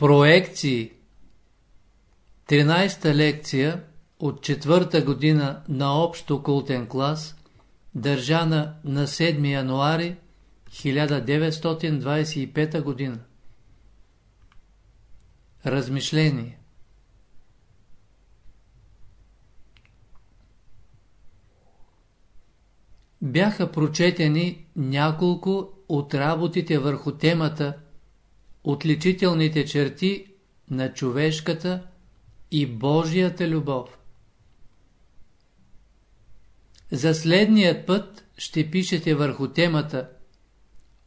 Проекции 13-та лекция от четвърта година на общо култен клас, държана на 7 януари 1925 година. Размишление Бяха прочетени няколко от работите върху темата Отличителните черти на човешката и Божията любов. За следният път ще пишете върху темата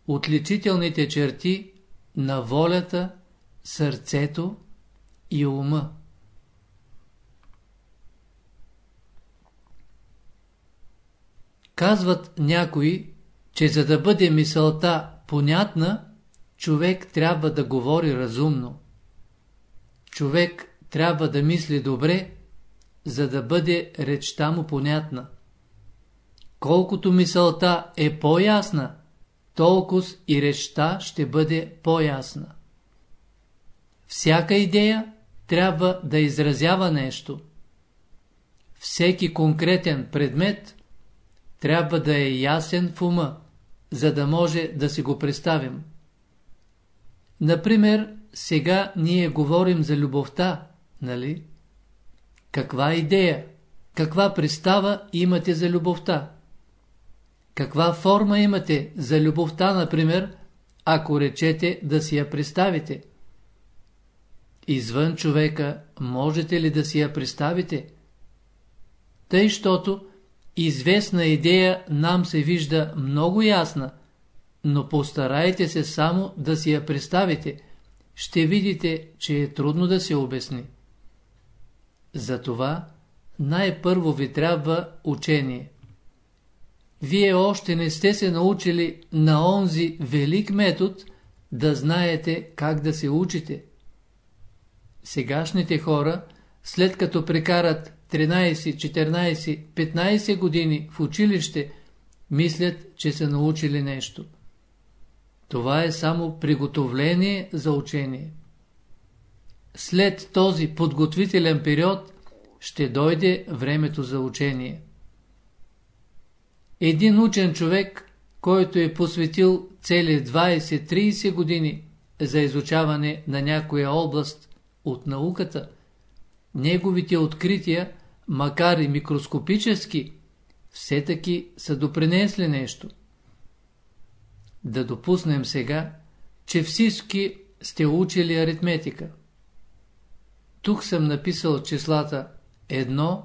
Отличителните черти на волята, сърцето и ума. Казват някои, че за да бъде мисълта понятна, човек трябва да говори разумно. Човек трябва да мисли добре, за да бъде речта му понятна. Колкото мисълта е по-ясна, толкова и речта ще бъде по-ясна. Всяка идея трябва да изразява нещо. Всеки конкретен предмет трябва да е ясен в ума, за да може да си го представим. Например, сега ние говорим за любовта, нали? Каква идея, каква представа имате за любовта? Каква форма имате за любовта, например, ако речете да си я представите? Извън човека можете ли да си я представите? Тъй, щото известна идея нам се вижда много ясна, но постарайте се само да си я представите. Ще видите, че е трудно да се обясни. Затова най-първо ви трябва учение. Вие още не сте се научили на онзи велик метод да знаете как да се учите. Сегашните хора, след като прекарат 13, 14, 15 години в училище, мислят, че са научили нещо. Това е само приготовление за учение. След този подготвителен период ще дойде времето за учение. Един учен човек, който е посветил цели 20-30 години за изучаване на някоя област от науката, неговите открития, макар и микроскопически, все таки са допринесли нещо. Да допуснем сега, че всички сте учили аритметика. Тук съм написал числата 1,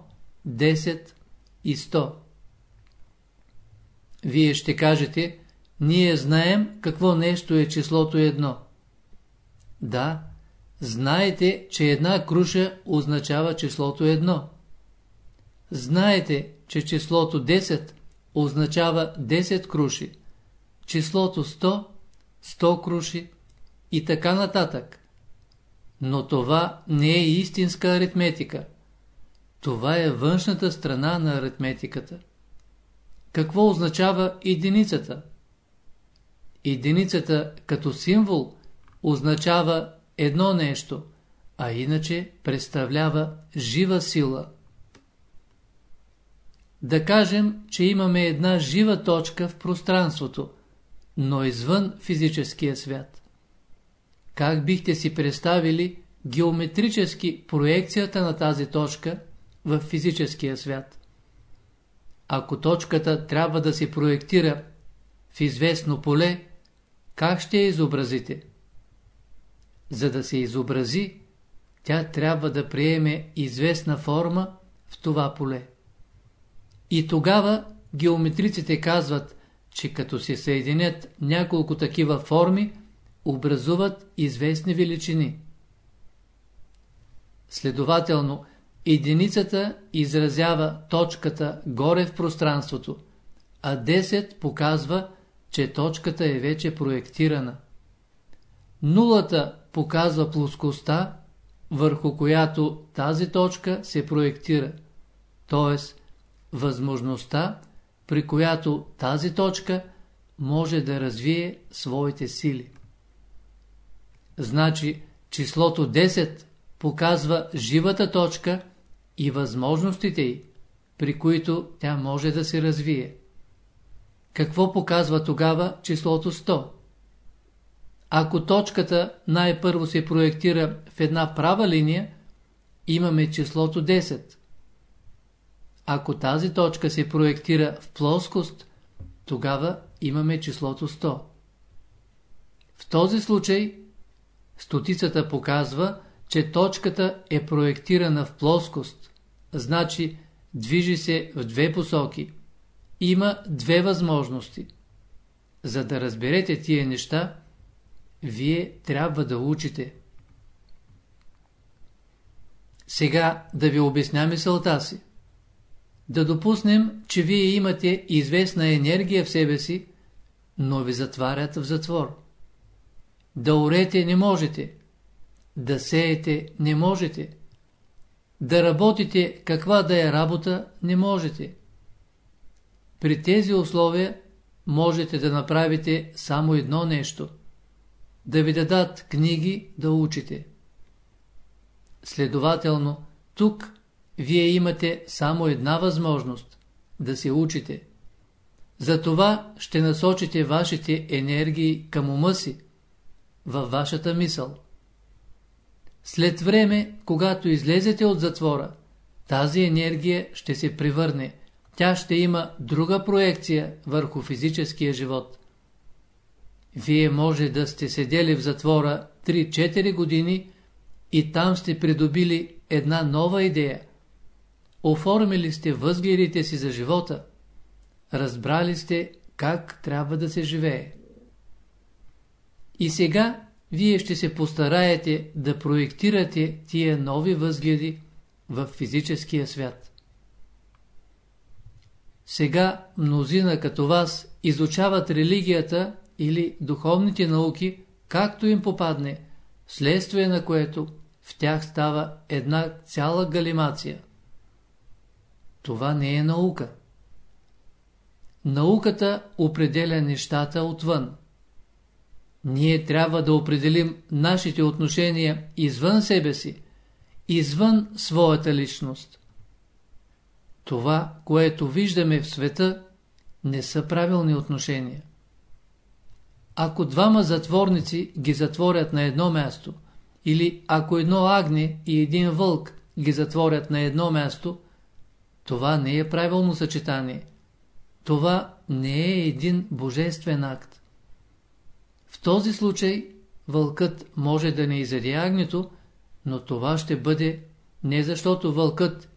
10 и 100. Вие ще кажете, ние знаем какво нещо е числото 1. Да, знаете, че една круша означава числото 1. Знаете, че числото 10 означава 10 круши числото 100, 100 круши и така нататък. Но това не е истинска аритметика. Това е външната страна на аритметиката. Какво означава единицата? Единицата като символ означава едно нещо, а иначе представлява жива сила. Да кажем, че имаме една жива точка в пространството – но извън физическия свят. Как бихте си представили геометрически проекцията на тази точка в физическия свят? Ако точката трябва да се проектира в известно поле, как ще я изобразите? За да се изобрази, тя трябва да приеме известна форма в това поле. И тогава геометриците казват, че като се съединят няколко такива форми, образуват известни величини. Следователно, единицата изразява точката горе в пространството, а 10 показва, че точката е вече проектирана. Нулата показва плоскостта, върху която тази точка се проектира, т.е. възможността при която тази точка може да развие своите сили. Значи, числото 10 показва живата точка и възможностите й, при които тя може да се развие. Какво показва тогава числото 100? Ако точката най-първо се проектира в една права линия, имаме числото 10. Ако тази точка се проектира в плоскост, тогава имаме числото 100. В този случай стотицата показва, че точката е проектирана в плоскост, значи движи се в две посоки. Има две възможности. За да разберете тия неща, вие трябва да учите. Сега да ви обясня мисълта си. Да допуснем, че вие имате известна енергия в себе си, но ви затварят в затвор. Да орете не можете, да сеете не можете, да работите каква да е работа не можете. При тези условия можете да направите само едно нещо – да ви дадат книги да учите. Следователно, тук вие имате само една възможност – да се учите. Затова ще насочите вашите енергии към ума си, във вашата мисъл. След време, когато излезете от затвора, тази енергия ще се превърне. Тя ще има друга проекция върху физическия живот. Вие може да сте седели в затвора 3-4 години и там сте придобили една нова идея. Оформили сте възгледите си за живота. Разбрали сте как трябва да се живее. И сега вие ще се постараете да проектирате тия нови възгледи в физическия свят. Сега мнозина като вас изучават религията или духовните науки, както им попадне, вследствие на което в тях става една цяла галимация. Това не е наука. Науката определя нещата отвън. Ние трябва да определим нашите отношения извън себе си, извън своята личност. Това, което виждаме в света, не са правилни отношения. Ако двама затворници ги затворят на едно място, или ако едно агне и един вълк ги затворят на едно място, това не е правилно съчетание. Това не е един божествен акт. В този случай вълкът може да не изяде агнето, но това ще бъде не защото вълкът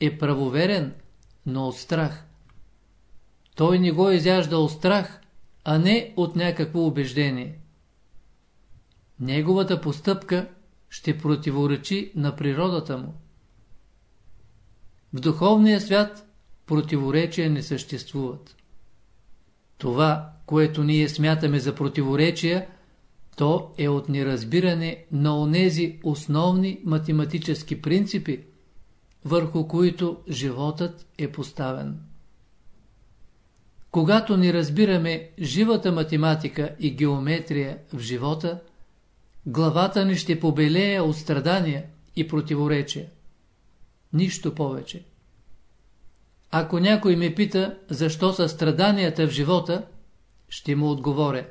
е правоверен, но от страх. Той не го изяжда от страх, а не от някакво убеждение. Неговата постъпка ще противоречи на природата му. В духовния свят противоречия не съществуват. Това, което ние смятаме за противоречия, то е от неразбиране на онези основни математически принципи, върху които животът е поставен. Когато не разбираме живата математика и геометрия в живота, главата ни ще побелее от страдания и противоречия. Нищо повече. Ако някой ме пита, защо са страданията в живота, ще му отговоря.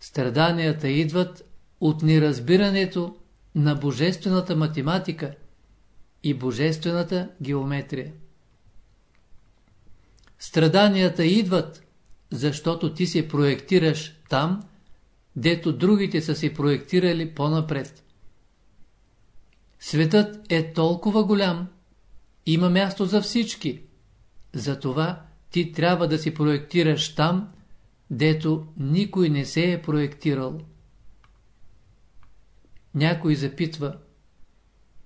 Страданията идват от неразбирането на божествената математика и божествената геометрия. Страданията идват, защото ти се проектираш там, дето другите са се проектирали по-напред. Светът е толкова голям, има място за всички. Затова ти трябва да си проектираш там, дето никой не се е проектирал. Някой запитва,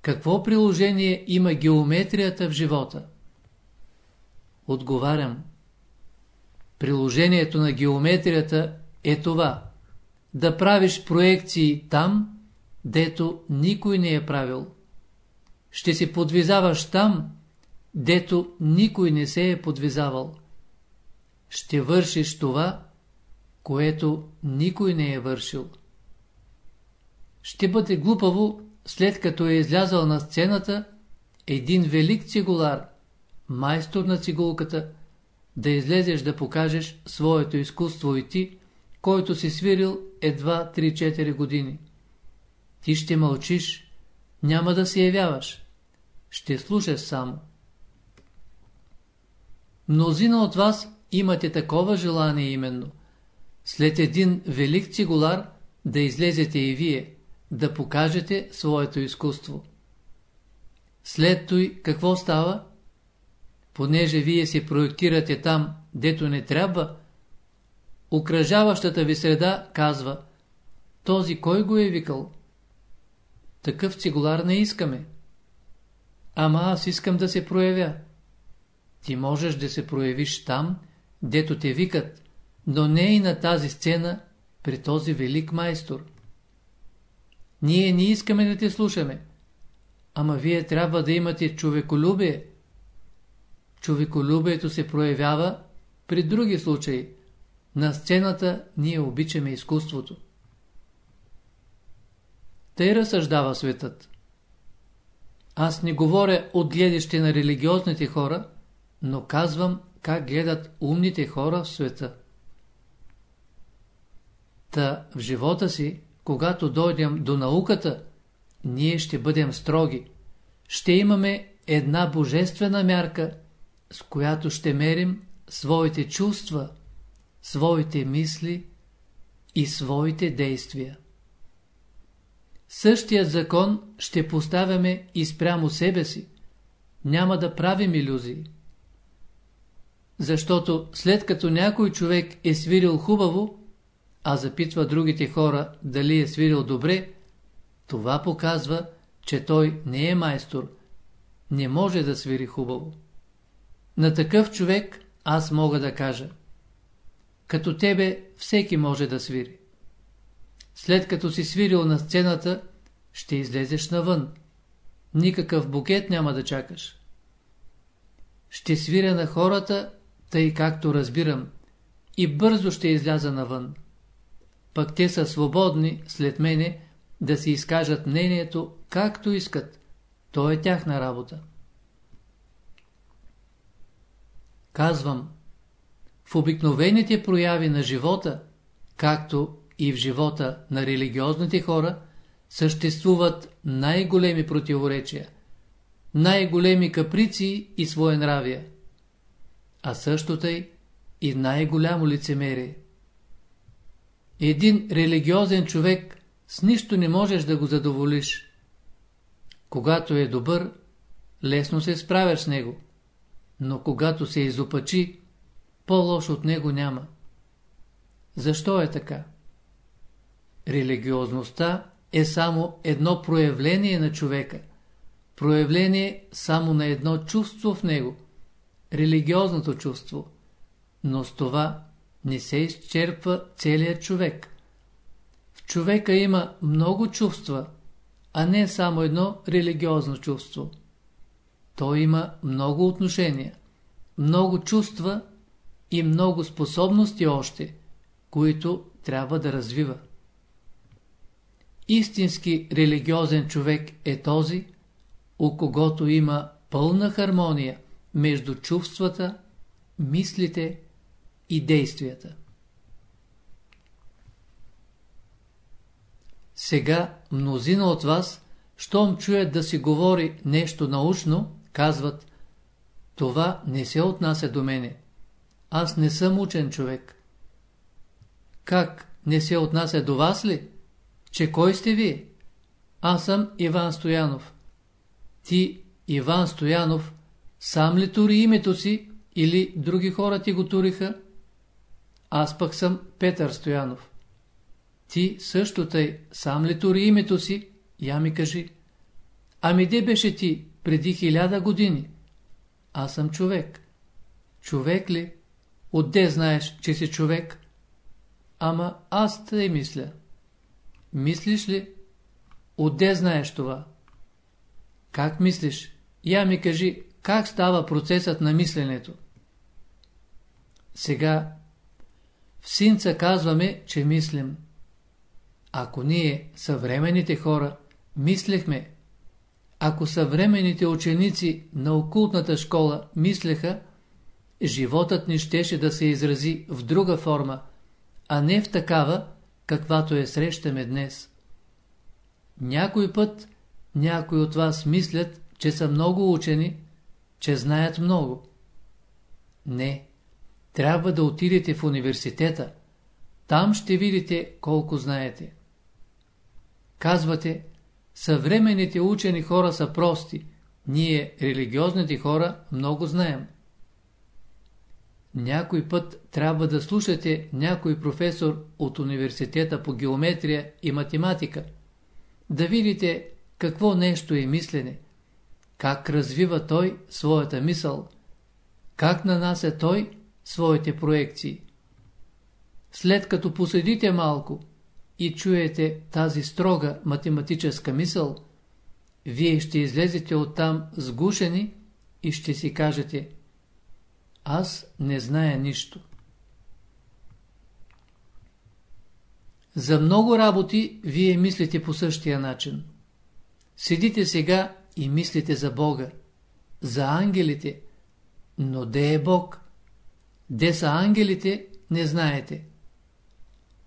какво приложение има геометрията в живота? Отговарям, приложението на геометрията е това, да правиш проекции там, дето никой не е правил. Ще се подвизаваш там, дето никой не се е подвизавал. Ще вършиш това, което никой не е вършил. ще бъде глупаво, след като е излязъл на сцената, един велик цигулар, майстор на цигулката, да излезеш да покажеш своето изкуство и ти, който си свирил едва 3-4 години. Ти ще мълчиш, няма да се явяваш, ще слушаш само. Мнозина от вас имате такова желание именно. След един велик цигулар да излезете и вие, да покажете своето изкуство. След той какво става? Понеже вие се проектирате там, дето не трябва, окръжаващата ви среда казва, този кой го е викал? Такъв цигулар не искаме. Ама аз искам да се проявя. Ти можеш да се проявиш там, дето те викат, но не и на тази сцена, при този велик майстор. Ние не искаме да те слушаме. Ама вие трябва да имате човеколюбие. Човеколюбието се проявява при други случаи. На сцената ние обичаме изкуството. Тъй разсъждава светът. Аз не говоря от гледаще на религиозните хора, но казвам как гледат умните хора в света. Та в живота си, когато дойдем до науката, ние ще бъдем строги. Ще имаме една божествена мярка, с която ще мерим своите чувства, своите мисли и своите действия. Същият закон ще поставяме и спрямо себе си. Няма да правим иллюзии. Защото след като някой човек е свирил хубаво, а запитва другите хора дали е свирил добре, това показва, че той не е майстор, не може да свири хубаво. На такъв човек аз мога да кажа. Като тебе всеки може да свири. След като си свирил на сцената, ще излезеш навън. Никакъв букет няма да чакаш. Ще свиря на хората, тъй както разбирам, и бързо ще изляза навън. Пък те са свободни, след мене, да си изкажат мнението, както искат. То е тяхна работа. Казвам, в обикновените прояви на живота, както и в живота на религиозните хора, съществуват най-големи противоречия, най-големи каприци и своенравия, а също тъй и най-голямо лицемерие. Един религиозен човек с нищо не можеш да го задоволиш. Когато е добър, лесно се справяш с него, но когато се изопачи, по-лош от него няма. Защо е така? Религиозността е само едно проявление на човека, проявление само на едно чувство в него, религиозното чувство, но с това не се изчерпва целият човек. В човека има много чувства, а не само едно религиозно чувство. Той има много отношения, много чувства и много способности още, които трябва да развива. Истински религиозен човек е този, у когото има пълна хармония между чувствата, мислите и действията. Сега мнозина от вас, щом чуят да си говори нещо научно, казват това не се отнася до мене. Аз не съм учен човек. Как, не се отнася до вас ли? Че кой сте вие? Аз съм Иван Стоянов. Ти, Иван Стоянов, сам ли тури името си или други хора ти го туриха? Аз пък съм Петър Стоянов. Ти също тъй, сам ли тури името си? Я ми кажи. Ами де беше ти преди хиляда години? Аз съм човек. Човек ли? Отде знаеш, че си човек? Ама аз тъй мисля. Мислиш ли? Отде знаеш това? Как мислиш? Я ми кажи, как става процесът на мисленето? Сега в синца казваме, че мислим. ако ние, съвременните хора, мислехме, ако съвременните ученици на окултната школа мислеха, животът ни щеше да се изрази в друга форма, а не в такава, каквато я срещаме днес. Някой път някои от вас мислят, че са много учени, че знаят много. Не, трябва да отидете в университета. Там ще видите колко знаете. Казвате, съвременните учени хора са прости, ние, религиозните хора, много знаем. Някой път трябва да слушате някой професор от университета по геометрия и математика, да видите какво нещо е мислене, как развива той своята мисъл, как нанася той своите проекции. След като поседите малко и чуете тази строга математическа мисъл, вие ще излезете оттам сгушени и ще си кажете Аз не зная нищо. За много работи вие мислите по същия начин. Седите сега и мислите за Бога, за ангелите, но де е Бог? Де са ангелите, не знаете.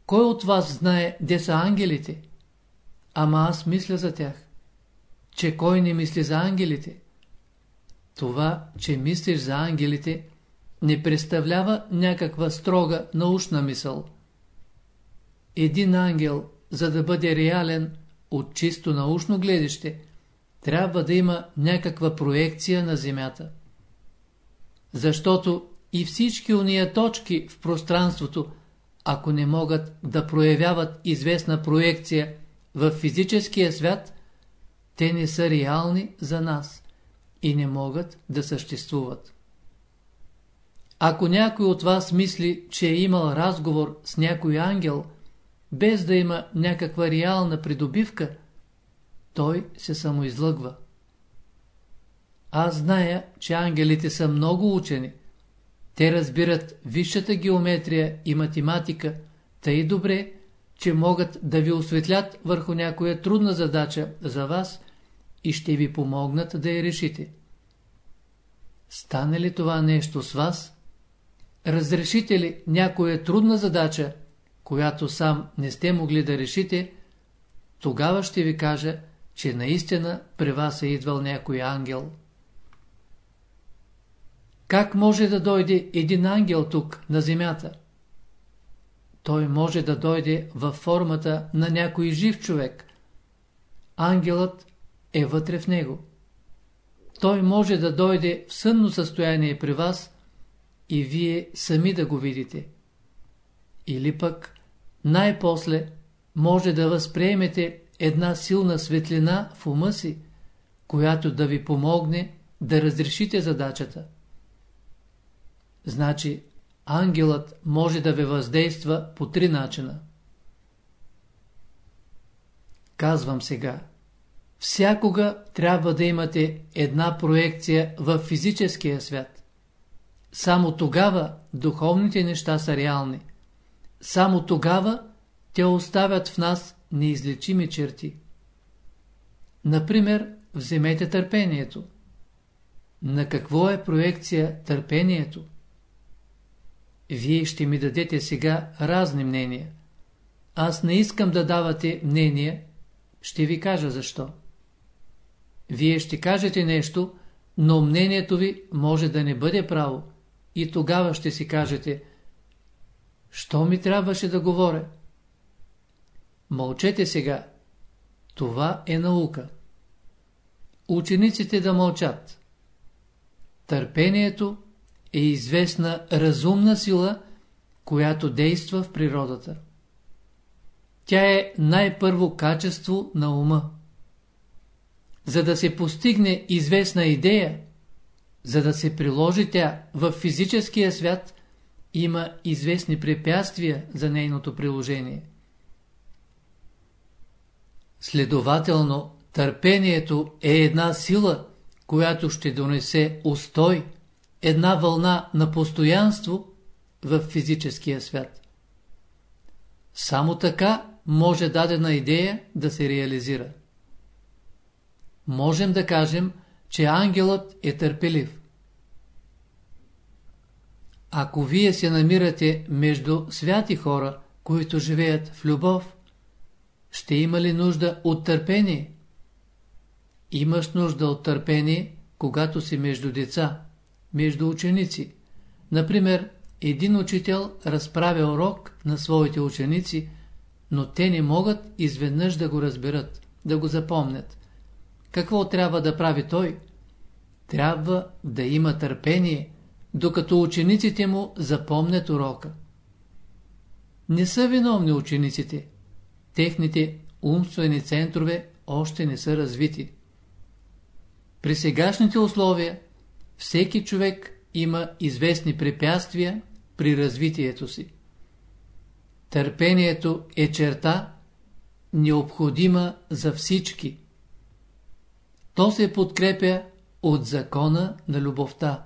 Кой от вас знае, де са ангелите? Ама аз мисля за тях. Че кой не мисли за ангелите? Това, че мислиш за ангелите, не представлява някаква строга научна мисъл. Един ангел, за да бъде реален от чисто научно гледище, трябва да има някаква проекция на Земята. Защото и всички уния точки в пространството, ако не могат да проявяват известна проекция в физическия свят, те не са реални за нас и не могат да съществуват. Ако някой от вас мисли, че е имал разговор с някой ангел, без да има някаква реална придобивка, той се самоизлъгва. Аз зная, че ангелите са много учени. Те разбират висшата геометрия и математика, тъй добре, че могат да ви осветлят върху някоя трудна задача за вас и ще ви помогнат да я решите. Стане ли това нещо с вас? Разрешите ли някоя трудна задача, която сам не сте могли да решите, тогава ще ви кажа, че наистина при вас е идвал някой ангел. Как може да дойде един ангел тук, на земята? Той може да дойде във формата на някой жив човек. Ангелът е вътре в него. Той може да дойде в сънно състояние при вас и вие сами да го видите. Или пък най-после може да възприемете една силна светлина в ума си, която да ви помогне да разрешите задачата. Значи, ангелът може да ви въздейства по три начина. Казвам сега, всякога трябва да имате една проекция в физическия свят. Само тогава духовните неща са реални. Само тогава те оставят в нас неизлечими черти. Например, вземете търпението. На какво е проекция търпението? Вие ще ми дадете сега разни мнения. Аз не искам да давате мнения, ще ви кажа защо. Вие ще кажете нещо, но мнението ви може да не бъде право и тогава ще си кажете Що ми трябваше да говоря? Мълчете сега. Това е наука. Учениците да мълчат. Търпението е известна разумна сила, която действа в природата. Тя е най-първо качество на ума. За да се постигне известна идея, за да се приложи тя в физическия свят, има известни препятствия за нейното приложение. Следователно, търпението е една сила, която ще донесе устой, една вълна на постоянство в физическия свят. Само така може дадена идея да се реализира. Можем да кажем, че ангелът е търпелив. Ако вие се намирате между святи хора, които живеят в любов, ще има ли нужда от търпение? Имаш нужда от търпение, когато си между деца, между ученици. Например, един учител разправя урок на своите ученици, но те не могат изведнъж да го разберат, да го запомнят. Какво трябва да прави той? Трябва да има търпение, докато учениците му запомнят урока. Не са виновни учениците. Техните умствени центрове още не са развити. При сегашните условия всеки човек има известни препятствия при развитието си. Търпението е черта, необходима за всички. То се подкрепя от закона на любовта.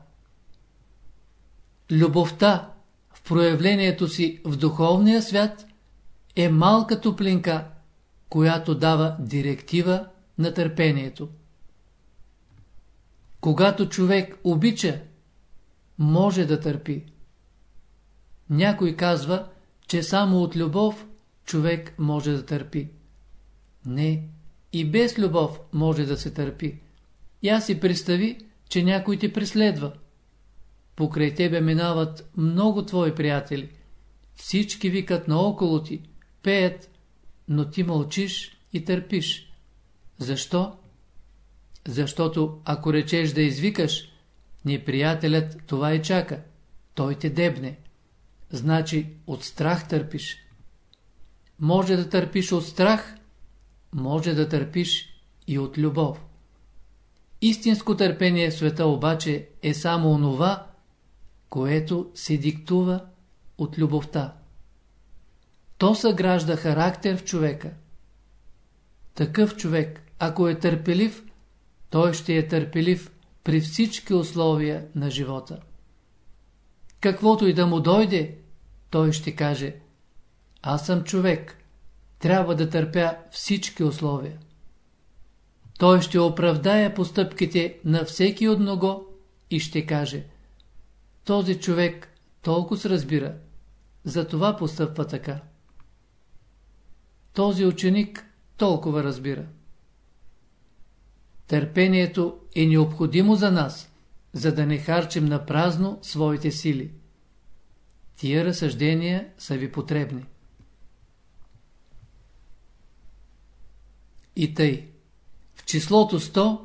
Любовта в проявлението си в духовния свят е малка топлинка, която дава директива на търпението. Когато човек обича, може да търпи. Някой казва, че само от любов човек може да търпи. Не, и без любов може да се търпи. Я си представи, че някой те преследва. Покрай тебе минават много твои приятели. Всички викат наоколо ти, пеят, но ти мълчиш и търпиш. Защо? Защото ако речеш да извикаш, неприятелят това и чака. Той те дебне. Значи от страх търпиш. Може да търпиш от страх, може да търпиш и от любов. Истинско търпение в света обаче е само онова, което се диктува от любовта. То съгражда характер в човека. Такъв човек, ако е търпелив, той ще е търпелив при всички условия на живота. Каквото и да му дойде, той ще каже Аз съм човек, трябва да търпя всички условия. Той ще оправдае постъпките на всеки от много и ще каже Този човек толкова се разбира, затова постъпва така. Този ученик толкова разбира. Търпението е необходимо за нас, за да не харчим на празно своите сили. Тия разсъждения са ви потребни. И тъй. В числото 100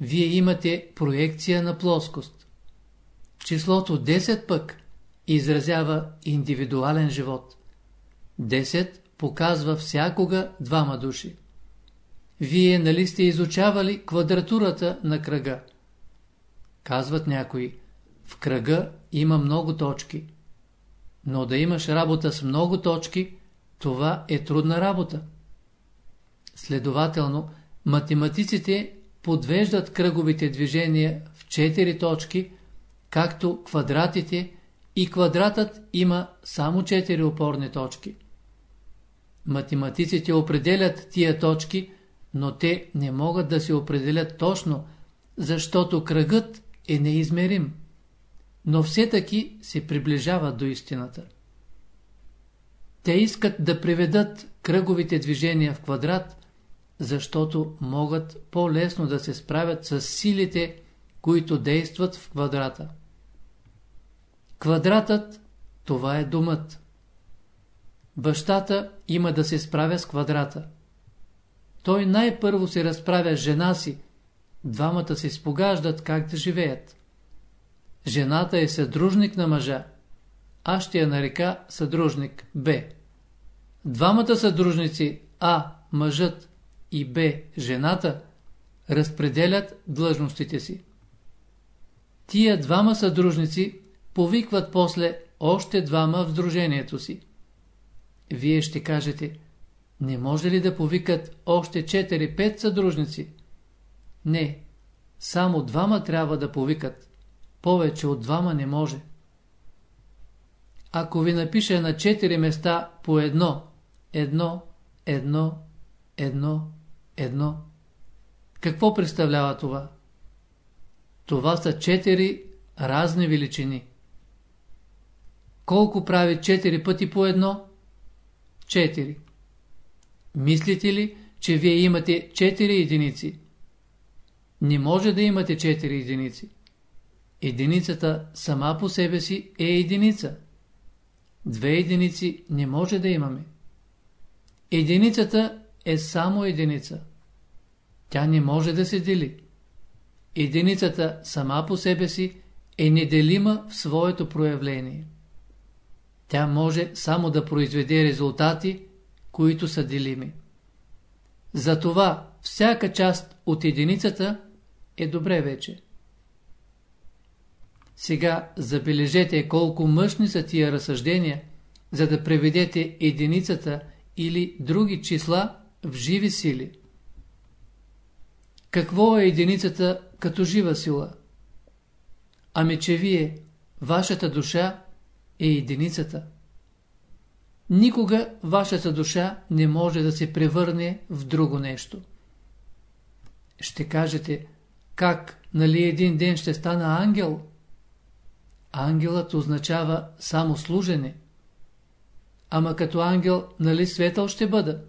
вие имате проекция на плоскост. Числото 10 пък изразява индивидуален живот. 10 показва всякога двама души. Вие нали сте изучавали квадратурата на кръга? Казват някои, в кръга има много точки. Но да имаш работа с много точки, това е трудна работа. Следователно, математиците подвеждат кръговите движения в четири точки, както квадратите и квадратът има само четири опорни точки. Математиците определят тия точки, но те не могат да се определят точно, защото кръгът е неизмерим, но все таки се приближават до истината. Те искат да приведат кръговите движения в квадрат, защото могат по-лесно да се справят с силите, които действат в квадрата. Квадратът – това е думът. Бащата има да се справя с квадрата. Той най-първо се разправя с жена си, двамата се спогаждат как да живеят. Жената е съдружник на мъжа. Аз ще я нарека съдружник Б. Двамата съдружници А, мъжът и Б, жената, разпределят длъжностите си. Тия двама съдружници повикват после още двама в сдружението си. Вие ще кажете, не може ли да повикат още 4-5 съдружници? Не, само двама трябва да повикат. Повече от двама не може. Ако ви напиша на 4 места по едно, едно, едно, едно, едно. Какво представлява това? Това са четири разни величини. Колко прави 4 пъти по едно? 4. Мислите ли, че вие имате 4 единици? Не може да имате 4 единици. Единицата сама по себе си е единица. Две единици не може да имаме. Единицата е само единица. Тя не може да се дели. Единицата сама по себе си е неделима в своето проявление. Тя може само да произведе резултати, които са делими. Затова всяка част от единицата е добре вече. Сега забележете колко мъжни са тия разсъждения, за да преведете единицата или други числа в живи сили. Какво е единицата като жива сила? Ами че вие, вашата душа е единицата. Никога вашата душа не може да се превърне в друго нещо. Ще кажете, как, нали един ден ще стана ангел? Ангелът означава само служене. Ама като ангел, нали светъл ще бъда?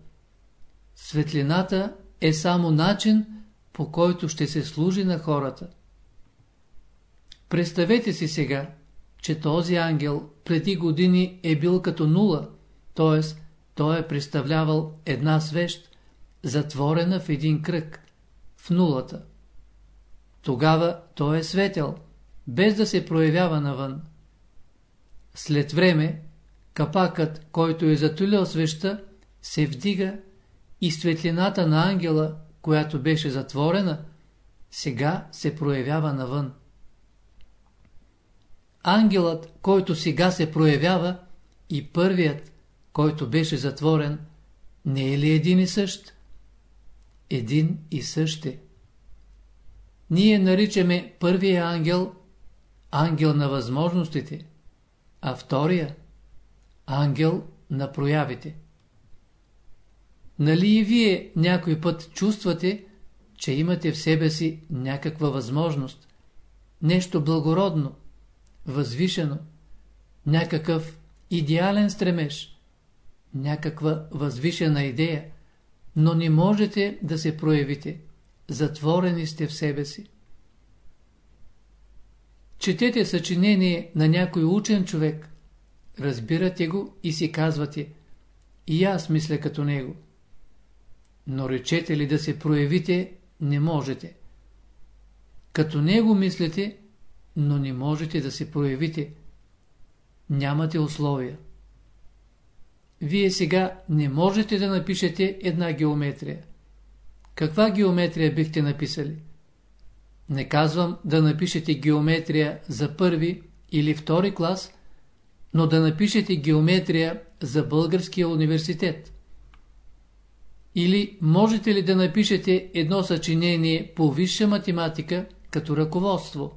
Светлината е само начин, по който ще се служи на хората. Представете си сега, че този ангел преди години е бил като нула, т.е. той е представлявал една свещ, затворена в един кръг, в нулата. Тогава той е светел, без да се проявява навън. След време, капакът, който е затулял свеща, се вдига и светлината на ангела, която беше затворена, сега се проявява навън. Ангелът, който сега се проявява, и първият, който беше затворен, не е ли един и същ? Един и същ е. Ние наричаме първия ангел ангел на възможностите, а втория ангел на проявите. Нали и вие някой път чувствате, че имате в себе си някаква възможност, нещо благородно, възвишено, някакъв идеален стремеж, някаква възвишена идея, но не можете да се проявите, затворени сте в себе си. Четете съчинение на някой учен човек, разбирате го и си казвате, и аз мисля като него. Но речете ли да се проявите, не можете. Като него мислите, но не можете да се проявите. Нямате условия. Вие сега не можете да напишете една геометрия. Каква геометрия бихте написали? Не казвам да напишете геометрия за първи или втори клас, но да напишете геометрия за Българския университет. Или можете ли да напишете едно съчинение по висша математика като ръководство?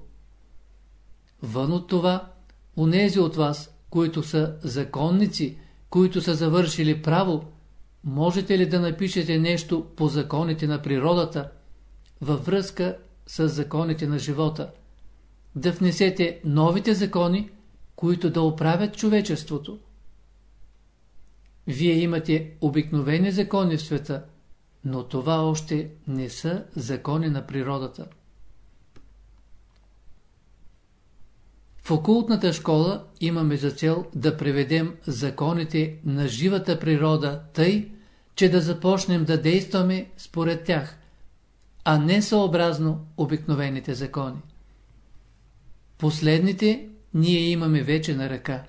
Вън от това, унези от вас, които са законници, които са завършили право, можете ли да напишете нещо по законите на природата, във връзка с законите на живота, да внесете новите закони, които да оправят човечеството. Вие имате обикновени закони в света, но това още не са закони на природата. В окултната школа имаме за цел да преведем законите на живата природа тъй, че да започнем да действаме според тях, а не съобразно обикновените закони. Последните ние имаме вече на ръка.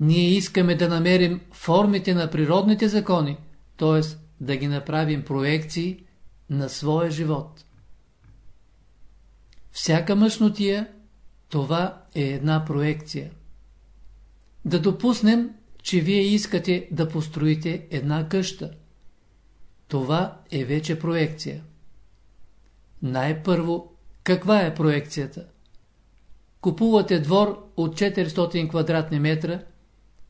Ние искаме да намерим формите на природните закони, т.е. да ги направим проекции на своя живот. Всяка мъжнотия, това е една проекция. Да допуснем, че вие искате да построите една къща. Това е вече проекция. Най-първо, каква е проекцията? Купувате двор от 400 квадратни метра,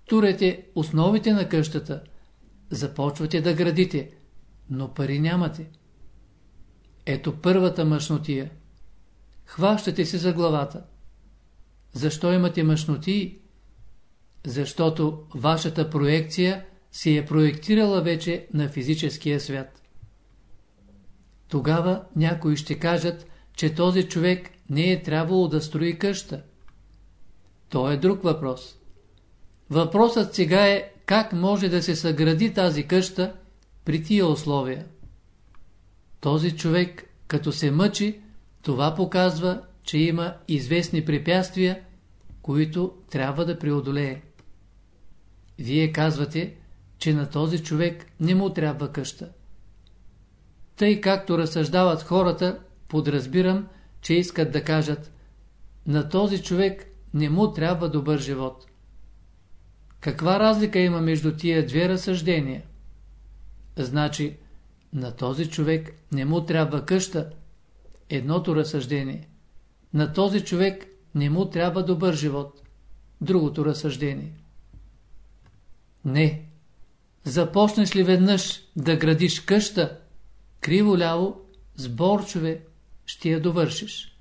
турете основите на къщата, започвате да градите, но пари нямате. Ето първата мъжнотия. Хващате се за главата. Защо имате мъжнотии? Защото вашата проекция си е проектирала вече на физическия свят. Тогава някои ще кажат, че този човек не е трябвало да строи къща. То е друг въпрос. Въпросът сега е как може да се съгради тази къща при тия условия. Този човек, като се мъчи, това показва, че има известни препятствия, които трябва да преодолее. Вие казвате, че на този човек не му трябва къща. Тъй както разсъждават хората, подразбирам, че искат да кажат на този човек не му трябва добър живот. Каква разлика има между тия две разсъждения? Значи, на този човек не му трябва къща, едното разсъждение. На този човек не му трябва добър живот, другото разсъждение. Не. Започнеш ли веднъж да градиш къща, криво-ляво, с борчове, ще я довършиш.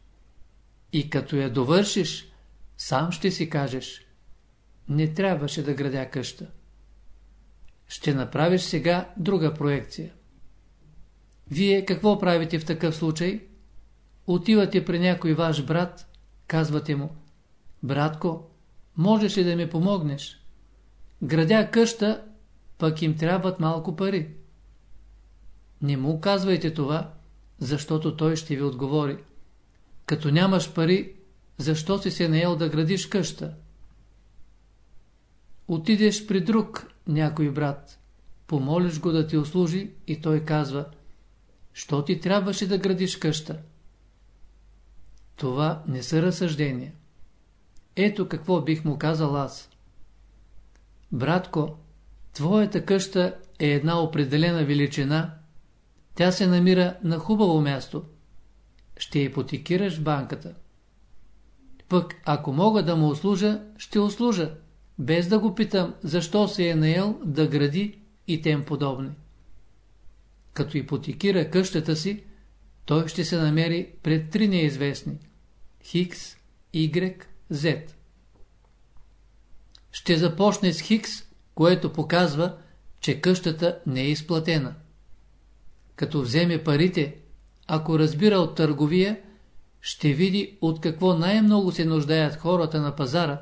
И като я довършиш, сам ще си кажеш, не трябваше да градя къща. Ще направиш сега друга проекция. Вие какво правите в такъв случай? Отивате при някой ваш брат, казвате му, братко, можеш ли да ми помогнеш? Градя къща, пък им трябват малко пари. Не му казвайте това, защото той ще ви отговори. Като нямаш пари, защо си се наел да градиш къща? Отидеш при друг някой брат, помолиш го да ти услужи и той казва, що ти трябваше да градиш къща? Това не са разсъждения. Ето какво бих му казал аз. Братко, твоята къща е една определена величина, тя се намира на хубаво място. Ще ипотекираш банката. Пък, ако мога да му услужа, ще услужа, без да го питам, защо се е наел да гради и тем подобни. Като ипотекира къщата си, той ще се намери пред три неизвестни – Хикс, Y, Z. Ще започне с Хикс, което показва, че къщата не е изплатена. Като вземе парите, ако разбира от търговия, ще види от какво най-много се нуждаят хората на пазара,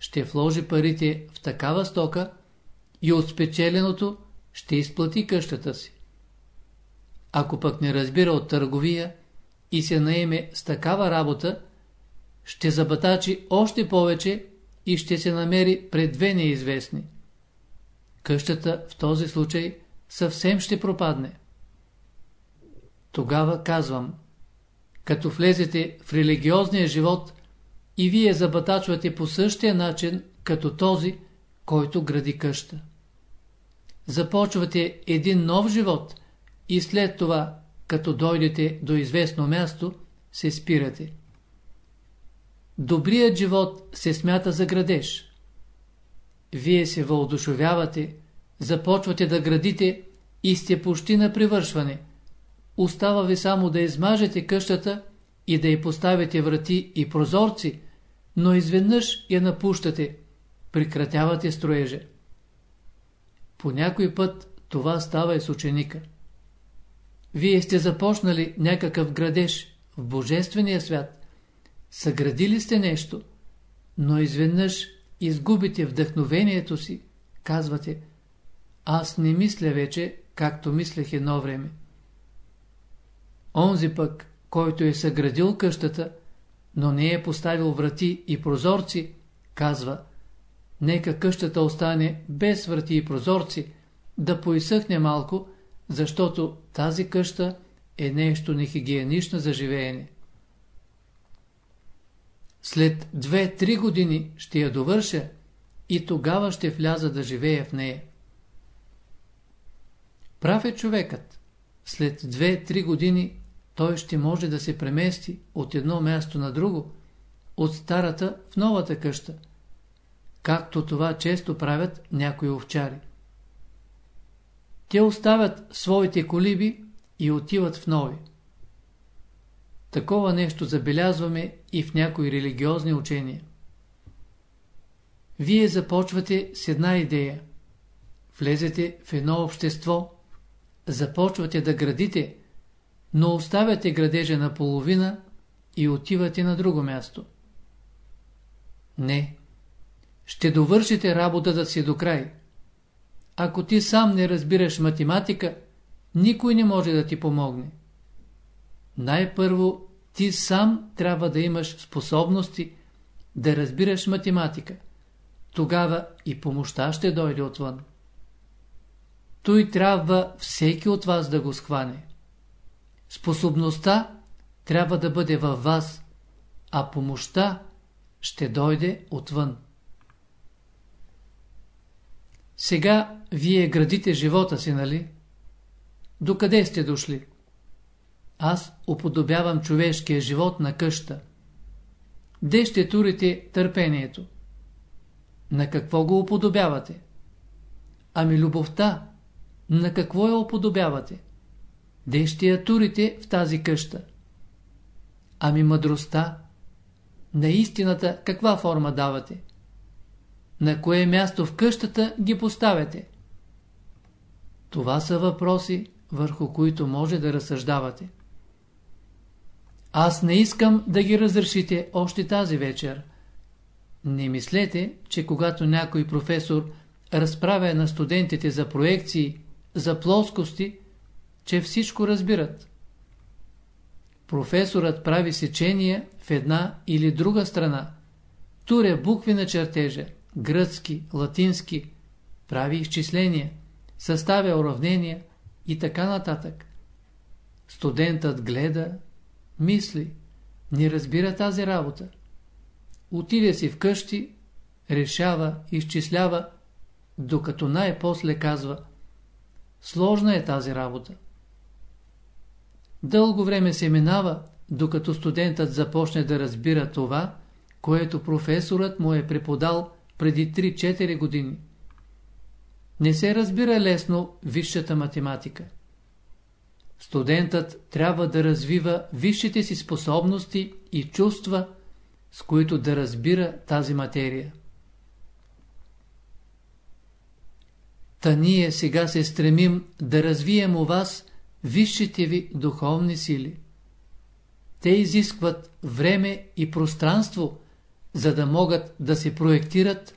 ще вложи парите в такава стока и от спечеленото ще изплати къщата си. Ако пък не разбира от търговия и се наеме с такава работа, ще забатачи още повече и ще се намери пред две неизвестни. Къщата в този случай съвсем ще пропадне. Тогава казвам, като влезете в религиозния живот и вие забатачвате по същия начин, като този, който гради къща. Започвате един нов живот и след това, като дойдете до известно място, се спирате. Добрият живот се смята за градеж. Вие се въодушевявате, започвате да градите и сте почти на привършване – Остава ви само да измажете къщата и да й поставите врати и прозорци, но изведнъж я напущате, прекратявате строежа. По някой път това става и с ученика. Вие сте започнали някакъв градеж в Божествения свят, съградили сте нещо, но изведнъж изгубите вдъхновението си, казвате, аз не мисля вече, както мислех едно време. Онзи пък, който е съградил къщата, но не е поставил врати и прозорци, казва, нека къщата остане без врати и прозорци, да поизсъхне малко, защото тази къща е нещо нехигиенично за живеене. След две-три години ще я довърша и тогава ще вляза да живея в нея. Прав е човекът. След две-три години той ще може да се премести от едно място на друго, от старата в новата къща, както това често правят някои овчари. те оставят своите колиби и отиват в нови. Такова нещо забелязваме и в някои религиозни учения. Вие започвате с една идея. Влезете в едно общество, започвате да градите, но оставяте градежа на половина и отивате на друго място. Не. Ще довършите работата си до край. Ако ти сам не разбираш математика, никой не може да ти помогне. Най-първо ти сам трябва да имаш способности да разбираш математика. Тогава и помощта ще дойде отвън. Той трябва всеки от вас да го схване. Способността трябва да бъде във вас, а помощта ще дойде отвън. Сега вие градите живота си, нали? Докъде сте дошли? Аз уподобявам човешкия живот на къща. Де ще турите търпението? На какво го уподобявате? Ами любовта, на какво я уподобявате? Де ще я турите в тази къща? Ами мъдростта, на истината каква форма давате? На кое място в къщата ги поставяте? Това са въпроси, върху които може да разсъждавате. Аз не искам да ги разрешите още тази вечер. Не мислете, че когато някой професор разправя на студентите за проекции, за плоскости, че всичко разбират. Професорът прави сечения в една или друга страна, туря букви на чертежа, гръцки, латински, прави изчисления, съставя уравнения и така нататък. Студентът гледа, мисли, не разбира тази работа. Отиде си вкъщи, решава, изчислява, докато най-после казва Сложна е тази работа. Дълго време се минава, докато студентът започне да разбира това, което професорът му е преподал преди 3-4 години. Не се разбира лесно висшата математика. Студентът трябва да развива висшите си способности и чувства, с които да разбира тази материя. Та ние сега се стремим да развием у вас висшите ви духовни сили. Те изискват време и пространство, за да могат да се проектират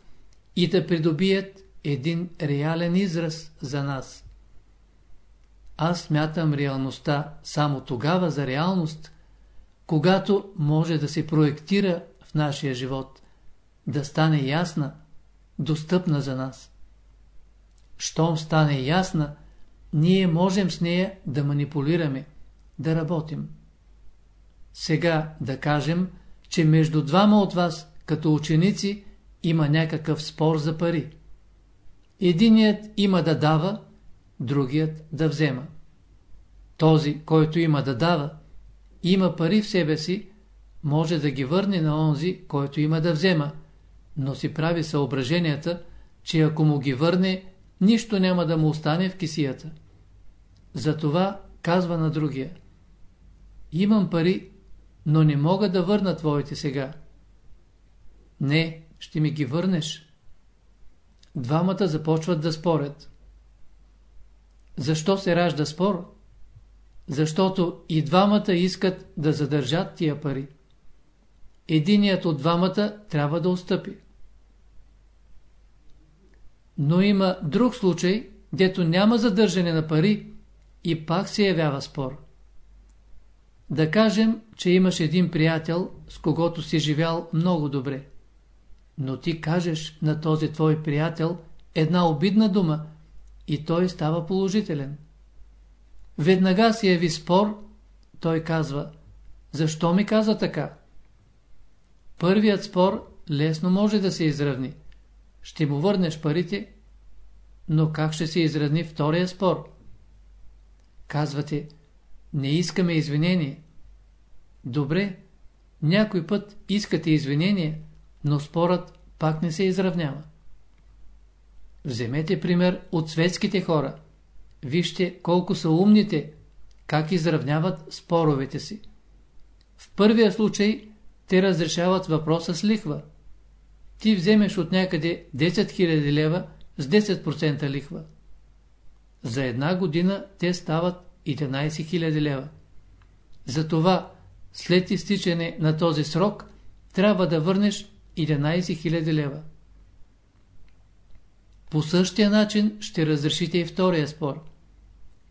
и да придобият един реален израз за нас. Аз смятам реалността само тогава за реалност, когато може да се проектира в нашия живот, да стане ясна, достъпна за нас. Щом стане ясна, ние можем с нея да манипулираме, да работим. Сега да кажем, че между двама от вас, като ученици, има някакъв спор за пари. Единият има да дава, другият да взема. Този, който има да дава, има пари в себе си, може да ги върне на онзи, който има да взема, но си прави съображенията, че ако му ги върне, нищо няма да му остане в кисията. Затова казва на другия. Имам пари, но не мога да върна твоите сега. Не, ще ми ги върнеш. Двамата започват да спорят. Защо се ражда спор? Защото и двамата искат да задържат тия пари. Единият от двамата трябва да отстъпи. Но има друг случай, дето няма задържане на пари и пак се явява спор. Да кажем, че имаш един приятел, с когото си живял много добре. Но ти кажеш на този твой приятел една обидна дума и той става положителен. Веднага си яви спор, той казва, защо ми каза така? Първият спор лесно може да се изравни. Ще му върнеш парите, но как ще се изравни втория спор? Казвате, не искаме извинение. Добре, някой път искате извинение, но спорът пак не се изравнява. Вземете пример от светските хора. вижте колко са умните, как изравняват споровете си. В първия случай те разрешават въпроса с лихва. Ти вземеш от някъде 10 000 лева с 10% лихва. За една година те стават 11 000 лева. Затова след изтичане на този срок трябва да върнеш 11 000 лева. По същия начин ще разрешите и втория спор.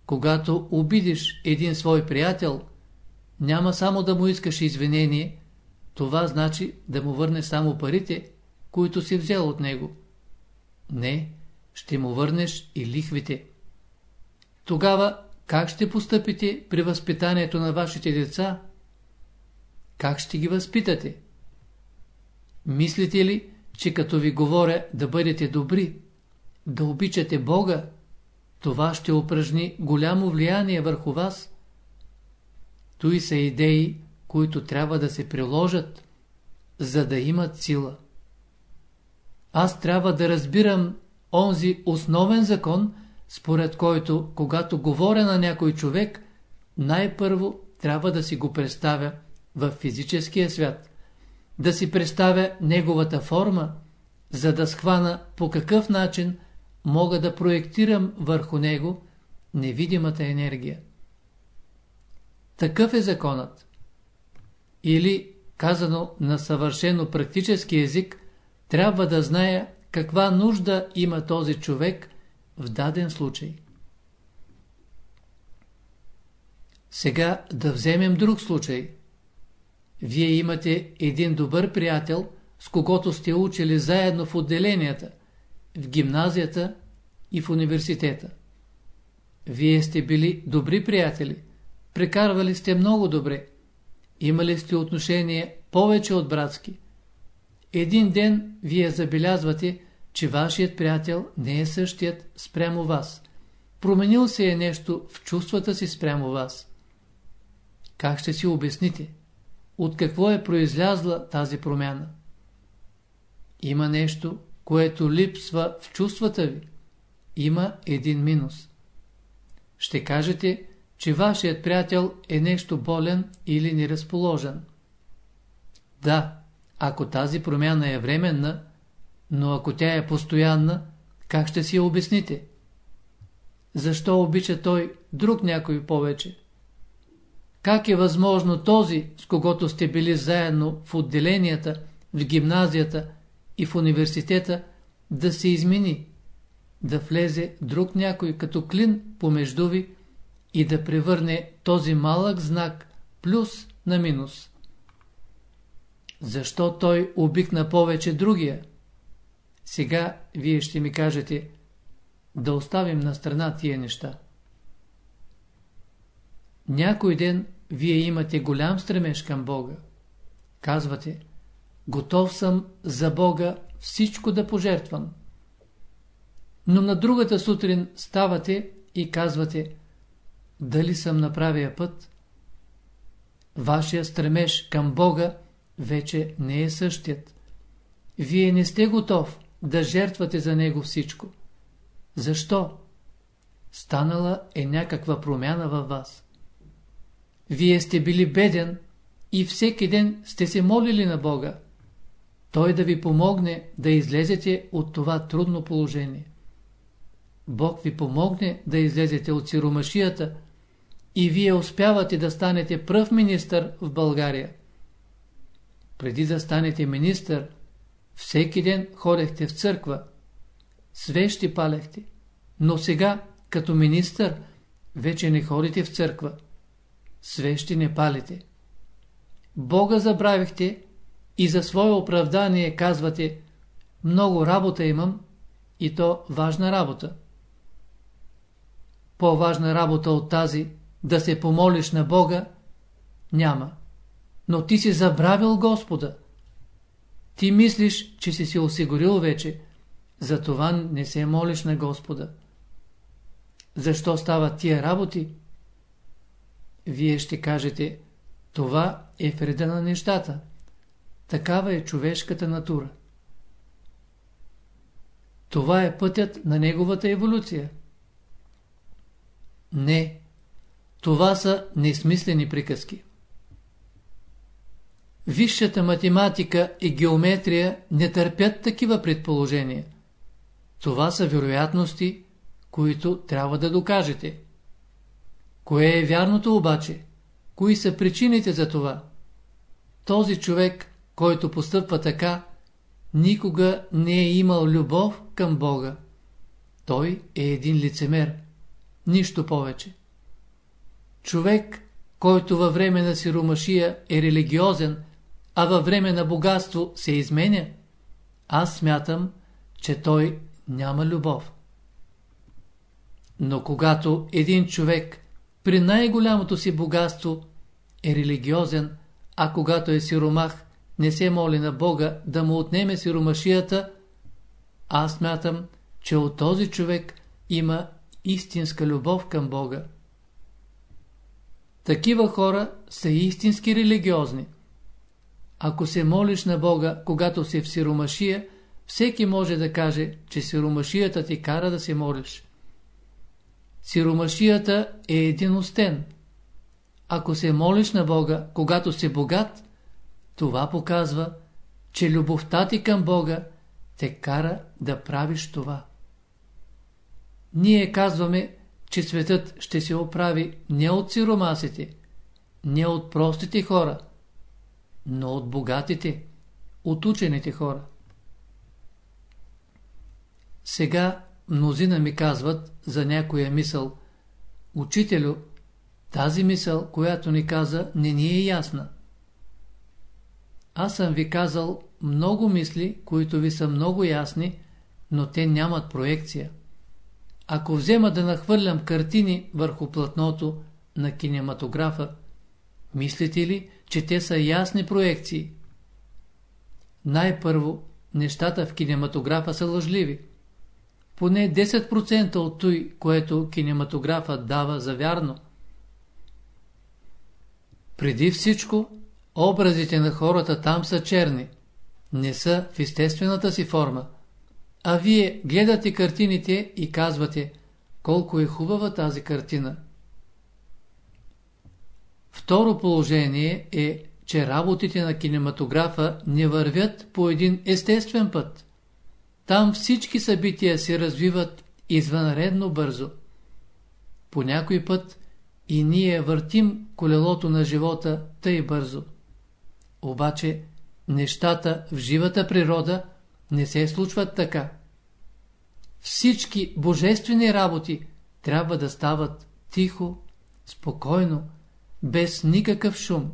Когато обидиш един свой приятел, няма само да му искаш извинение, това значи да му върне само парите, които си взел от него. Не, ще му върнеш и лихвите. Тогава как ще постъпите при възпитанието на вашите деца? Как ще ги възпитате? Мислите ли, че като ви говоря да бъдете добри, да обичате Бога, това ще упражни голямо влияние върху вас? Той са идеи, които трябва да се приложат, за да имат сила. Аз трябва да разбирам онзи основен закон, според който, когато говоря на някой човек, най-първо трябва да си го представя в физическия свят, да си представя неговата форма, за да схвана по какъв начин мога да проектирам върху него невидимата енергия. Такъв е законът. Или, казано на съвършено практически език, трябва да зная каква нужда има този човек в даден случай. Сега да вземем друг случай. Вие имате един добър приятел, с когото сте учили заедно в отделенията, в гимназията и в университета. Вие сте били добри приятели, прекарвали сте много добре, имали сте отношение повече от братски. Един ден вие забелязвате, че вашият приятел не е същият спрямо вас. Променил се е нещо в чувствата си спрямо вас. Как ще си обясните? От какво е произлязла тази промяна? Има нещо, което липсва в чувствата ви. Има един минус. Ще кажете, че вашият приятел е нещо болен или неразположен. Да, ако тази промяна е временна, но ако тя е постоянна, как ще си я обясните? Защо обича той друг някой повече? Как е възможно този, с когото сте били заедно в отделенията, в гимназията и в университета, да се измени, да влезе друг някой като клин помежду ви и да превърне този малък знак плюс на минус? Защо той обикна повече другия? Сега вие ще ми кажете да оставим на страна тия неща. Някой ден вие имате голям стремеж към Бога. Казвате, готов съм за Бога всичко да пожертвам. Но на другата сутрин ставате и казвате, дали съм на правия път? Вашия стремеж към Бога вече не е същият. Вие не сте готов да жертвате за Него всичко. Защо? Станала е някаква промяна във вас. Вие сте били беден и всеки ден сте се молили на Бога. Той да ви помогне да излезете от това трудно положение. Бог ви помогне да излезете от сиромашията и вие успявате да станете пръв министър в България. Преди да станете министър, всеки ден ходехте в църква, свещи палехте, но сега, като министър, вече не ходите в църква, свещи не палите. Бога забравихте и за свое оправдание казвате много работа имам и то важна работа. По-важна работа от тази да се помолиш на Бога няма. Но ти си забравил Господа. Ти мислиш, че си се осигурил вече, затова не се молиш на Господа. Защо стават тия работи? Вие ще кажете, това е вреда на нещата. Такава е човешката натура. Това е пътят на неговата еволюция. Не, това са несмислени приказки. Висшата математика и геометрия не търпят такива предположения. Това са вероятности, които трябва да докажете. Кое е вярното обаче? Кои са причините за това? Този човек, който постъпва така, никога не е имал любов към Бога. Той е един лицемер. Нищо повече. Човек, който във време на сиромашия е религиозен, а във време на богатство се изменя, аз смятам, че той няма любов. Но когато един човек при най-голямото си богатство е религиозен, а когато е сиромах, не се моли на Бога да му отнеме сиромашията, аз смятам, че от този човек има истинска любов към Бога. Такива хора са истински религиозни. Ако се молиш на Бога, когато си в сиромашия, всеки може да каже, че сиромашията ти кара да се молиш. Сиромашията е един остен. Ако се молиш на Бога, когато си богат, това показва, че любовта ти към Бога те кара да правиш това. Ние казваме, че светът ще се оправи не от сиромасите, не от простите хора, но от богатите, от учените хора. Сега мнозина ми казват за някоя мисъл. Учителю, тази мисъл, която ни каза, не ни е ясна. Аз съм ви казал много мисли, които ви са много ясни, но те нямат проекция. Ако взема да нахвърлям картини върху платното на кинематографа, мислите ли, че те са ясни проекции? Най-първо, нещата в кинематографа са лъжливи. Поне 10% от той, което кинематографът дава за вярно. Преди всичко, образите на хората там са черни, не са в естествената си форма. А вие гледате картините и казвате, колко е хубава тази картина. Второ положение е, че работите на кинематографа не вървят по един естествен път. Там всички събития се развиват извънредно бързо. По някой път и ние въртим колелото на живота тъй бързо. Обаче нещата в живата природа не се случват така. Всички божествени работи трябва да стават тихо, спокойно, без никакъв шум.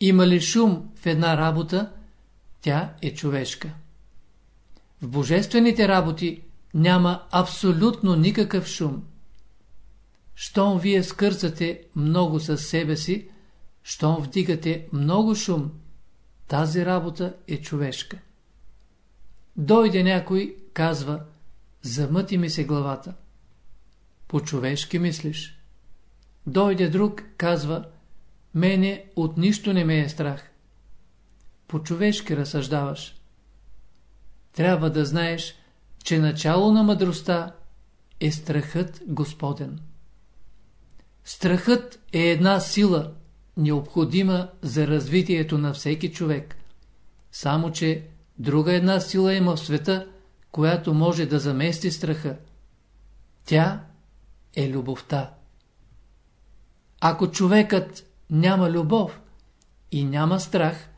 Има ли шум в една работа, тя е човешка. В божествените работи няма абсолютно никакъв шум. Щом вие скърцате много със себе си, щом вдигате много шум, тази работа е човешка. Дойде някой, казва, замъти ми се главата. По-човешки мислиш. Дойде друг, казва, мене от нищо не ме е страх. По-човешки разсъждаваш. Трябва да знаеш, че начало на мъдростта е страхът Господен. Страхът е една сила, необходима за развитието на всеки човек. Само, че друга една сила има в света, която може да замести страха. Тя е любовта. Ако човекът няма любов и няма страх,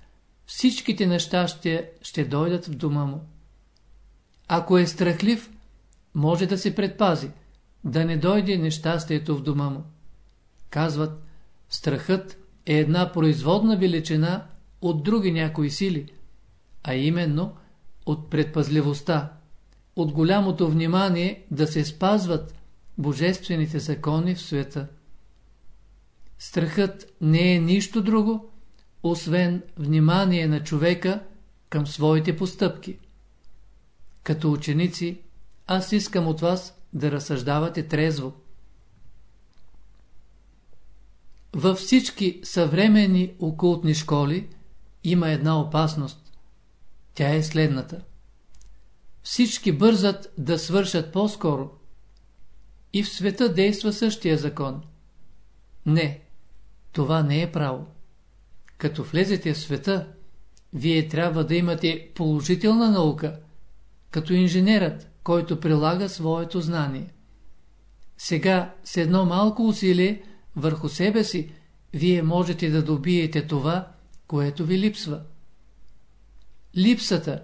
всичките неща ще, ще дойдат в дома му. Ако е страхлив, може да се предпази, да не дойде нещастието в дома му. Казват, страхът е една производна величина от други някои сили, а именно от предпазливостта, от голямото внимание да се спазват божествените закони в света. Страхът не е нищо друго, освен внимание на човека към своите постъпки. Като ученици, аз искам от вас да разсъждавате трезво. Във всички съвременни окултни школи има една опасност. Тя е следната. Всички бързат да свършат по-скоро. И в света действа същия закон. Не, това не е право. Като влезете в света, вие трябва да имате положителна наука, като инженерът, който прилага своето знание. Сега, с едно малко усилие върху себе си, вие можете да добиете това, което ви липсва. Липсата,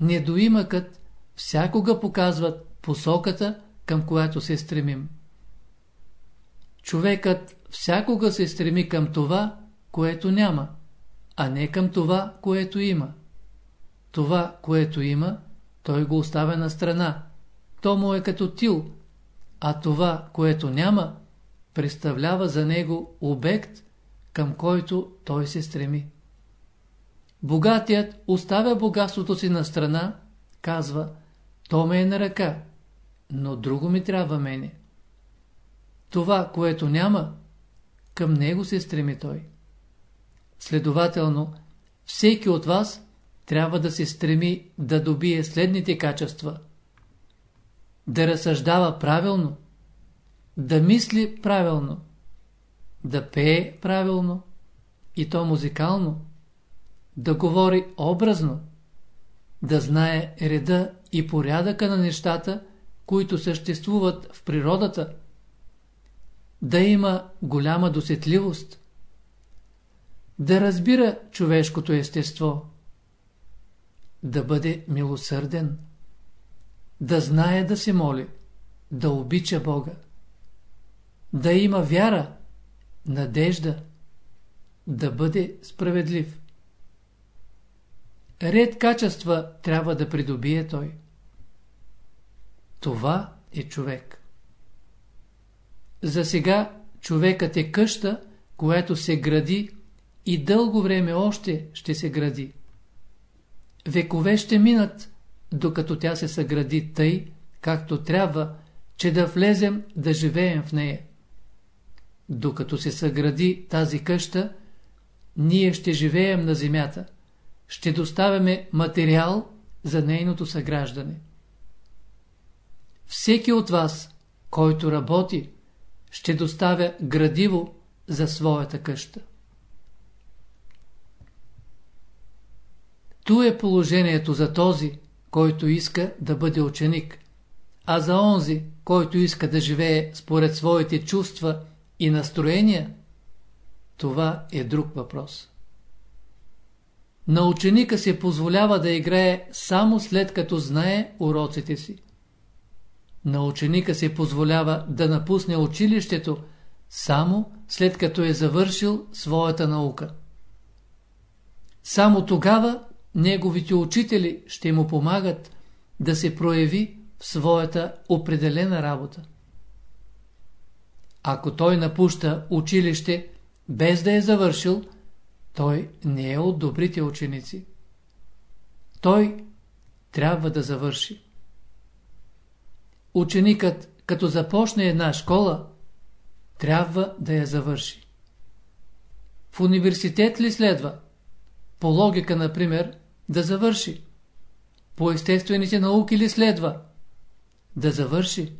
недоимъкът, всякога показват посоката, към която се стремим. Човекът всякога се стреми към това, което няма, а не към това, което има. Това, което има, той го оставя на страна. То му е като тил, а това, което няма, представлява за него обект, към който той се стреми. Богатият оставя богатството си на страна, казва, то ме е на ръка, но друго ми трябва мене. Това, което няма, към него се стреми той. Следователно, всеки от вас трябва да се стреми да добие следните качества. Да разсъждава правилно, да мисли правилно, да пее правилно, и то музикално, да говори образно, да знае реда и порядъка на нещата, които съществуват в природата, да има голяма досетливост, да разбира човешкото естество, да бъде милосърден, да знае да се моли, да обича Бога, да има вяра, надежда, да бъде справедлив. Ред качества трябва да придобие той. Това е човек. За сега човекът е къща, която се гради и дълго време още ще се гради. Векове ще минат, докато тя се съгради тъй, както трябва, че да влезем да живеем в нея. Докато се съгради тази къща, ние ще живеем на земята, ще доставяме материал за нейното съграждане. Всеки от вас, който работи, ще доставя градиво за своята къща. Ту е положението за този, който иска да бъде ученик, а за онзи, който иска да живее според своите чувства и настроения, това е друг въпрос. На ученика се позволява да играе само след като знае уроците си. На ученика се позволява да напусне училището само след като е завършил своята наука. Само тогава неговите учители ще му помагат да се прояви в своята определена работа. Ако той напуща училище без да е завършил, той не е от добрите ученици. Той трябва да завърши. Ученикът, като започне една школа, трябва да я завърши. В университет ли следва? По логика, например, да завърши. По естествените науки ли следва? Да завърши.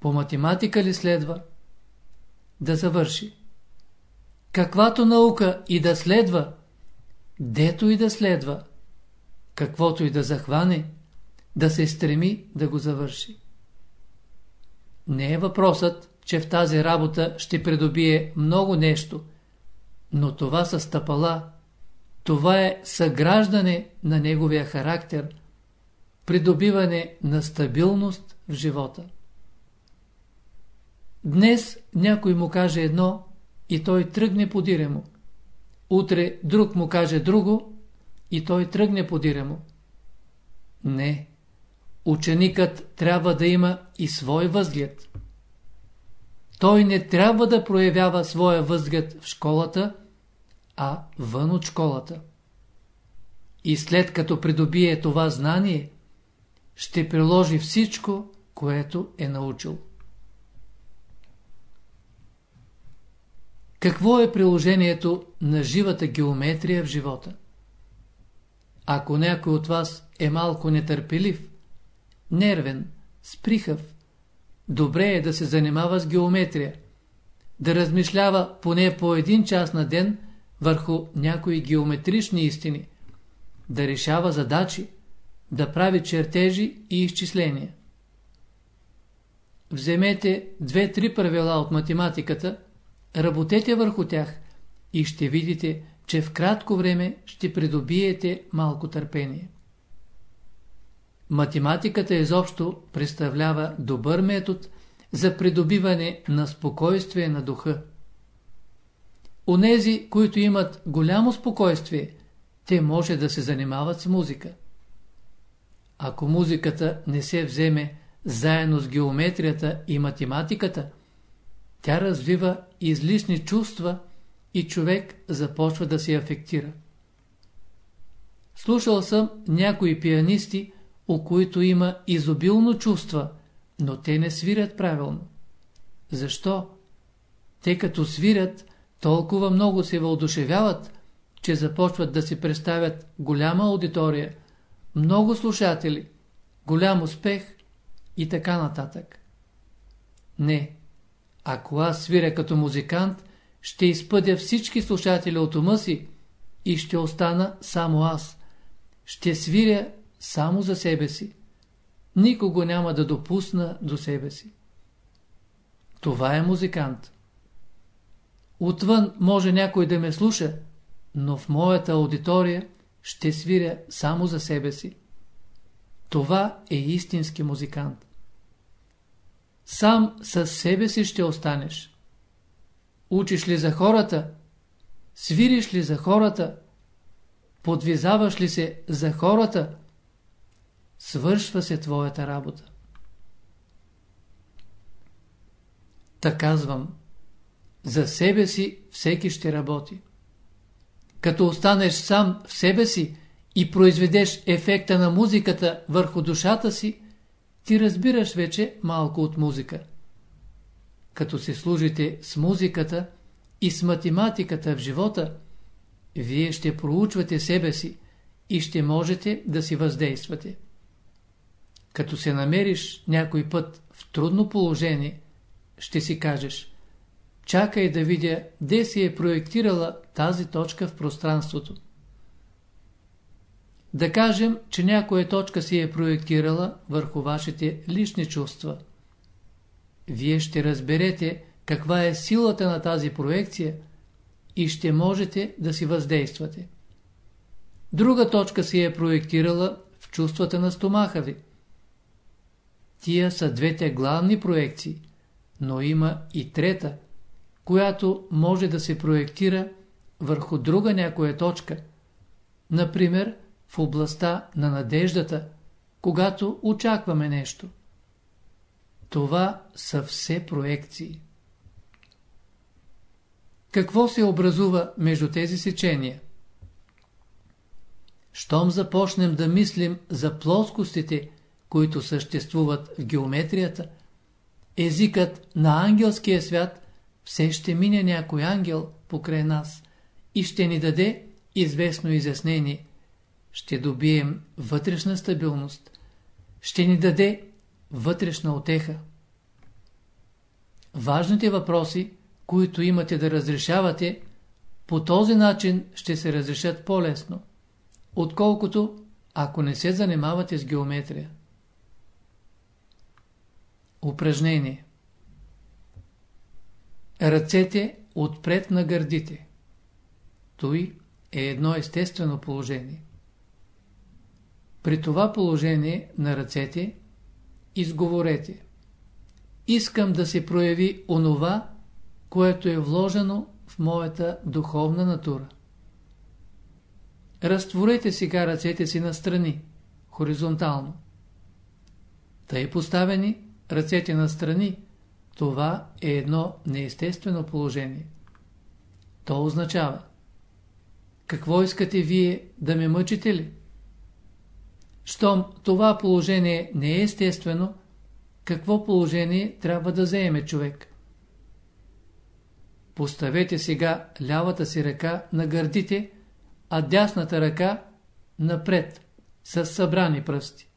По математика ли следва? Да завърши. Каквато наука и да следва, дето и да следва, каквото и да захване, да се стреми да го завърши. Не е въпросът, че в тази работа ще придобие много нещо, но това са стъпала, това е съграждане на неговия характер, придобиване на стабилност в живота. Днес някой му каже едно и той тръгне подире му. Утре друг му каже друго и той тръгне подире му. Не, ученикът трябва да има и свой възглед. Той не трябва да проявява своя възглед в школата, а вън от школата. И след като придобие това знание, ще приложи всичко, което е научил. Какво е приложението на живата геометрия в живота? Ако някой от вас е малко нетърпелив, нервен, сприхав, добре е да се занимава с геометрия, да размишлява поне по един час на ден върху някои геометрични истини, да решава задачи, да прави чертежи и изчисления. Вземете две-три правила от математиката, работете върху тях и ще видите, че в кратко време ще придобиете малко търпение. Математиката изобщо представлява добър метод за придобиване на спокойствие на духа. Онези, които имат голямо спокойствие, те може да се занимават с музика. Ако музиката не се вземе заедно с геометрията и математиката, тя развива излишни чувства и човек започва да се афектира. Слушал съм някои пианисти, у които има изобилно чувства, но те не свирят правилно. Защо? Те като свирят, толкова много се въодушевяват, че започват да си представят голяма аудитория, много слушатели, голям успех и така нататък. Не, ако аз свиря като музикант, ще изпъдя всички слушатели от ума си и ще остана само аз. Ще свиря само за себе си. Никого няма да допусна до себе си. Това е музикант. Отвън може някой да ме слуша, но в моята аудитория ще свиря само за себе си. Това е истински музикант. Сам със себе си ще останеш. Учиш ли за хората? Свириш ли за хората? Подвизаваш ли се за хората? Свършва се твоята работа. Та казвам, за себе си всеки ще работи. Като останеш сам в себе си и произведеш ефекта на музиката върху душата си, ти разбираш вече малко от музика. Като се служите с музиката и с математиката в живота, вие ще проучвате себе си и ще можете да си въздействате. Като се намериш някой път в трудно положение, ще си кажеш Чакай да видя, де си е проектирала тази точка в пространството. Да кажем, че някоя точка си е проектирала върху вашите лични чувства. Вие ще разберете каква е силата на тази проекция и ще можете да си въздействате. Друга точка си е проектирала в чувствата на стомаха ви. Тия са двете главни проекции, но има и трета, която може да се проектира върху друга някоя точка, например в областта на надеждата, когато очакваме нещо. Това са все проекции. Какво се образува между тези сечения? Щом започнем да мислим за плоскостите, които съществуват в геометрията, езикът на ангелския свят все ще мине някой ангел покрай нас и ще ни даде известно изяснение. Ще добием вътрешна стабилност. Ще ни даде вътрешна отеха. Важните въпроси, които имате да разрешавате, по този начин ще се разрешат по-лесно, отколкото ако не се занимавате с геометрия. Упражнение Ръцете отпред на гърдите. Той е едно естествено положение. При това положение на ръцете изговорете. Искам да се прояви онова, което е вложено в моята духовна натура. Разтворете сега ръцете си настрани, хоризонтално. Тъй поставени, ръцете настрани, това е едно неестествено положение. То означава Какво искате вие да ме мъчите ли? Щом това положение не е естествено, какво положение трябва да заеме човек? Поставете сега лявата си ръка на гърдите, а дясната ръка напред, с събрани пръсти.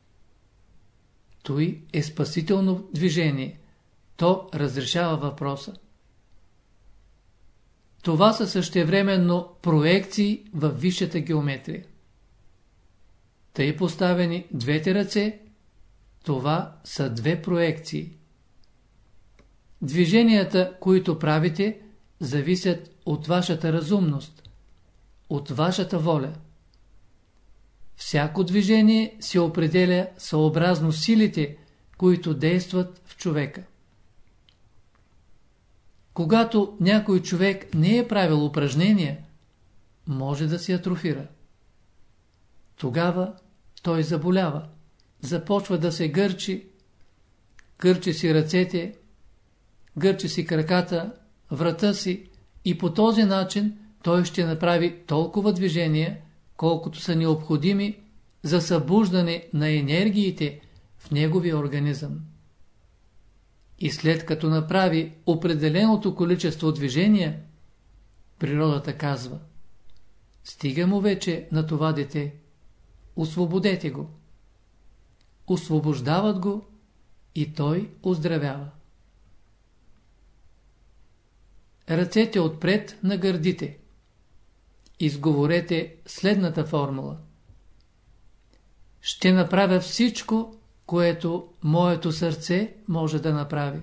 Той е спасително движение, то разрешава въпроса. Това са същевременно проекции в висшата геометрия. Тъй поставени двете ръце, това са две проекции. Движенията, които правите, зависят от вашата разумност, от вашата воля. Всяко движение се определя съобразно силите, които действат в човека. Когато някой човек не е правил упражнения, може да се атрофира. Тогава той заболява, започва да се гърчи, гърчи си ръцете, гърчи си краката, врата си и по този начин той ще направи толкова движения, колкото са необходими за събуждане на енергиите в неговия организъм. И след като направи определеното количество движения, природата казва Стига му вече на това дете, освободете го. Освобождават го и той оздравява. Ръцете отпред на гърдите. Изговорете следната формула. Ще направя всичко, което моето сърце може да направи.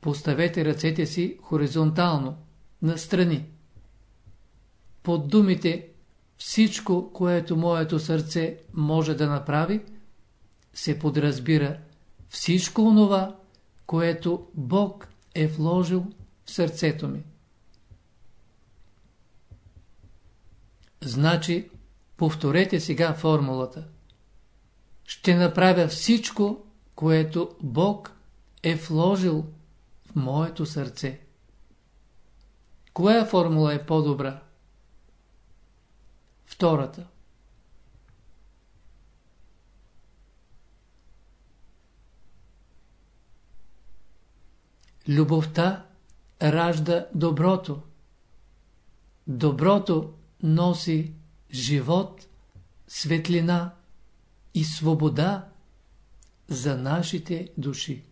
Поставете ръцете си хоризонтално, настрани. Под думите всичко, което моето сърце може да направи, се подразбира всичко онова, което Бог е вложил в сърцето ми. Значи, повторете сега формулата. Ще направя всичко, което Бог е вложил в моето сърце. Коя формула е по-добра? Втората. Любовта ражда доброто. Доброто носи живот, светлина и свобода за нашите души.